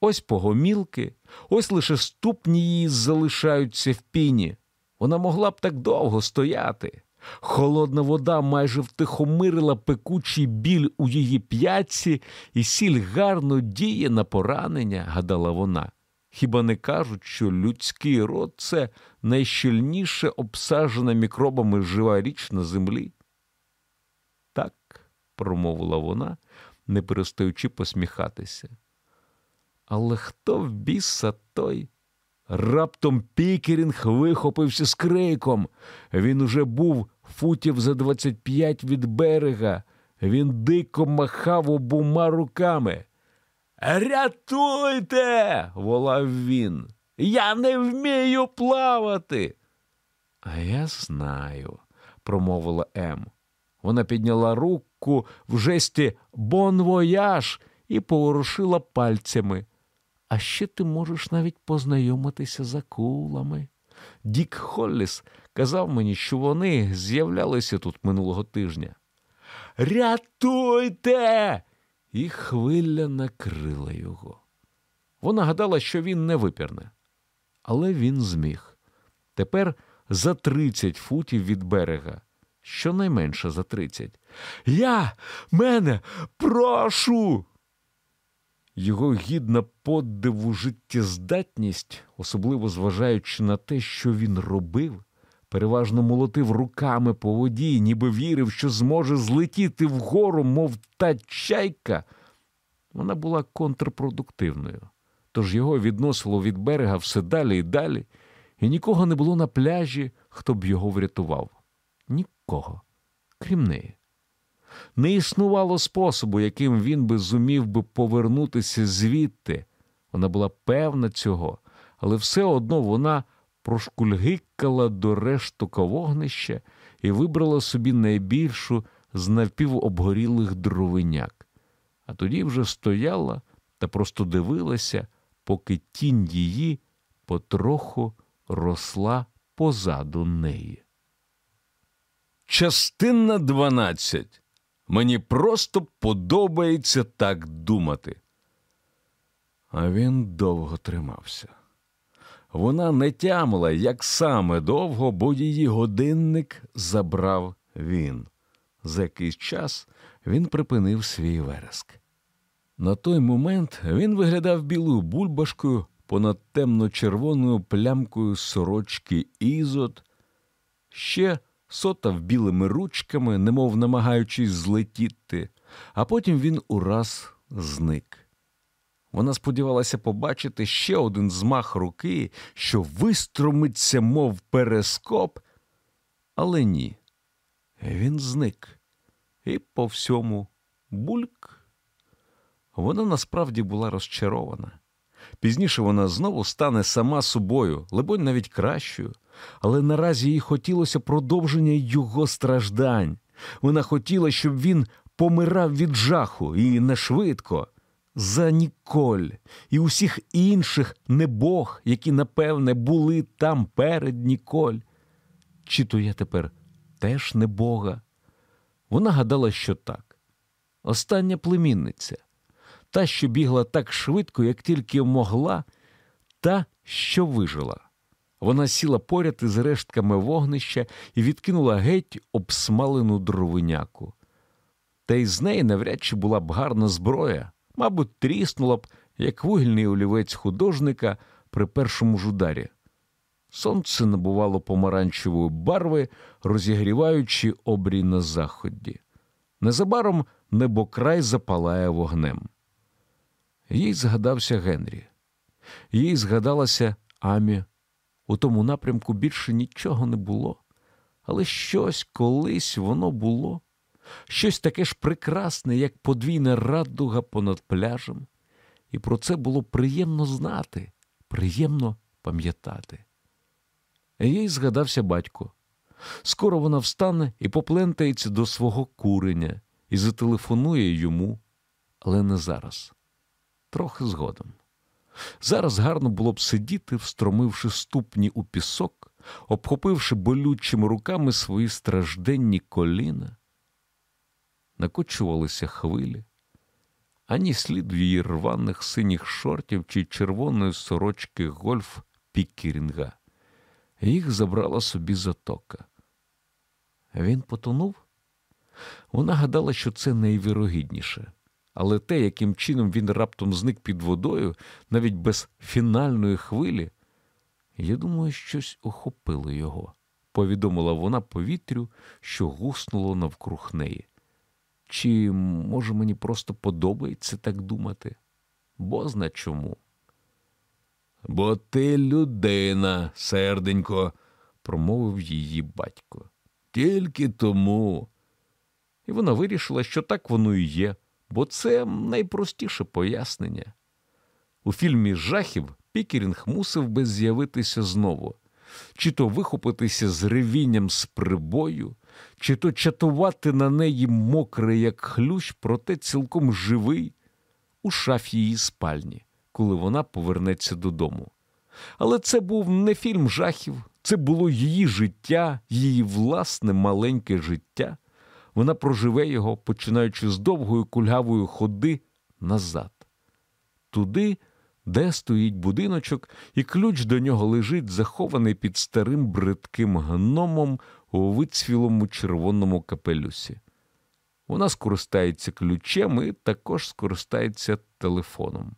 ось погомілки, ось лише ступні її залишаються в піні. Вона могла б так довго стояти. Холодна вода майже втихомирила пекучий біль у її п'ятці, і сіль гарно діє на поранення, гадала вона. Хіба не кажуть, що людський рот це найщільніше обсажена мікробами жива річ на землі? Так, промовила вона, не перестаючи посміхатися. Але хто в біса той? Раптом Пікерінг вихопився з криком. Він уже був футів за двадцять п'ять від берега. Він дико махав обома руками. Рятуйте, волав він. Я не вмію плавати. А я знаю, промовила Ем. Вона підняла руку в жесті bon voyage і поворушила пальцями. А ще ти можеш навіть познайомитися з акулами. Дік Холліс казав мені, що вони з'являлися тут минулого тижня. Рятуйте! І хвиля накрила його. Вона гадала, що він не випірне, але він зміг. Тепер за тридцять футів від берега, щонайменше за тридцять. Я мене прошу. Його гідна поддиву життєздатність, особливо зважаючи на те, що він робив, переважно молотив руками по воді, ніби вірив, що зможе злетіти вгору, мов та чайка, вона була контрпродуктивною. Тож його відносило від берега все далі і далі, і нікого не було на пляжі, хто б його врятував. Нікого, крім неї. Не існувало способу, яким він би зумів би повернутися звідти. Вона була певна цього, але все одно вона прошкульгикала до рештука вогнища і вибрала собі найбільшу з напівобгорілих дровиняк, а тоді вже стояла та просто дивилася, поки тінь її потроху росла позаду неї. Частина дванадцять. Мені просто подобається так думати. А він довго тримався. Вона не тямила, як саме довго, бо її годинник забрав він. За якийсь час він припинив свій вереск. На той момент він виглядав білою бульбашкою понад темно-червоною плямкою сорочки ізот, ще сотав білими ручками, немов намагаючись злетіти, а потім він ураз зник. Вона сподівалася побачити ще один змах руки, що вистромиться, мов перескоп, але ні. Він зник. І по всьому бульк. Вона насправді була розчарована. Пізніше вона знову стане сама собою, либонь навіть кращою, але наразі їй хотілося продовження його страждань. Вона хотіла, щоб він помирав від жаху і не швидко. За Ніколь і усіх інших небог, які, напевне, були там перед Ніколь. Чи то я тепер теж не Бога? Вона гадала, що так. остання племінниця, та, що бігла так швидко, як тільки могла, та, що вижила. Вона сіла поряд із рештками вогнища і відкинула геть обсмалену дровиняку. Та й з неї навряд чи була б гарна зброя, мабуть, тріснула б, як вугільний олівець художника при першому ж ударі. Сонце набувало помаранчевої барви, розігріваючи обрій на заході. Незабаром небокрай запалає вогнем. Їй згадався Генрі. Їй згадалася Амі. У тому напрямку більше нічого не було, але щось колись воно було, щось таке ж прекрасне, як подвійна радуга понад пляжем. І про це було приємно знати, приємно пам'ятати. Їй згадався батько. Скоро вона встане і поплентається до свого куреня і зателефонує йому, але не зараз, трохи згодом. Зараз гарно було б сидіти, встромивши ступні у пісок, обхопивши болючими руками свої стражденні коліна. Накочувалися хвилі, ані слід в її рваних синіх шортів чи червоної сорочки гольф Пікерінга. Їх забрала собі затока. Він потонув? Вона гадала, що це найвірогідніше. Але те, яким чином він раптом зник під водою, навіть без фінальної хвилі, я думаю, щось охопило його, повідомила вона повітрю, що гуснуло навкруг неї. Чи, може, мені просто подобається так думати? Бозна чому? Бо ти людина, серденько, промовив її батько. Тільки тому. І вона вирішила, що так воно і є, бо це найпростіше пояснення. У фільмі жахів Пікерінг мусив би з'явитися знову, чи то вихопитися з ревінням з прибою, чи то чатувати на неї мокрий, як хлющ, проте цілком живий у шафі її спальні, коли вона повернеться додому. Але це був не фільм жахів, це було її життя, її власне маленьке життя. Вона проживе його, починаючи з довгої кульгавої ходи назад, туди, де стоїть будиночок, і ключ до нього лежить, захований під старим бридким гномом у вицвілому червоному капелюсі. Вона скористається ключем і також скористається телефоном.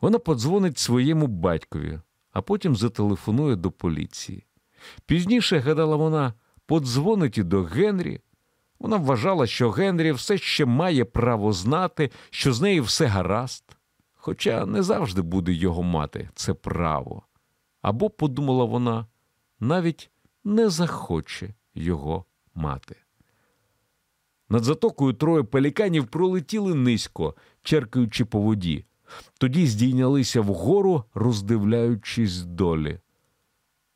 Вона подзвонить своєму батькові, а потім зателефонує до поліції. Пізніше, гадала вона, подзвонить і до Генрі. Вона вважала, що Генрі все ще має право знати, що з нею все гаразд, хоча не завжди буде його мати це право. Або, подумала вона, навіть не захоче його мати. Над затокою троє пеліканів пролетіли низько, черкаючи по воді. Тоді здійнялися вгору, роздивляючись долі.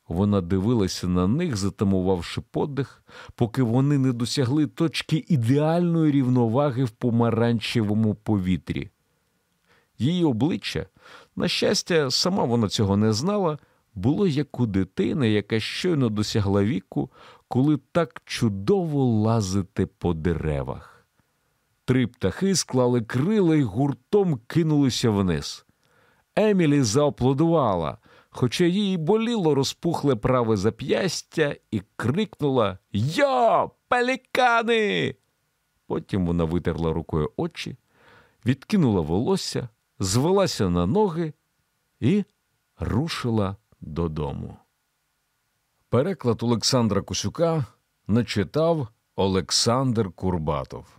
Вона дивилася на них, затамувавши подих, поки вони не досягли точки ідеальної рівноваги в помаранчевому повітрі. Її обличчя, на щастя, сама вона цього не знала, було як у дитини, яка щойно досягла віку, коли так чудово лазити по деревах. Три птахи склали крила й гуртом кинулися вниз. Емілі зааплодувала, хоча їй боліло розпухле праве зап'ястя, і крикнула Йо, пелікани! Потім вона витерла рукою очі, відкинула волосся, звелася на ноги і рушила додому. Переклад Олександра Косюка начитав Олександр Курбатов.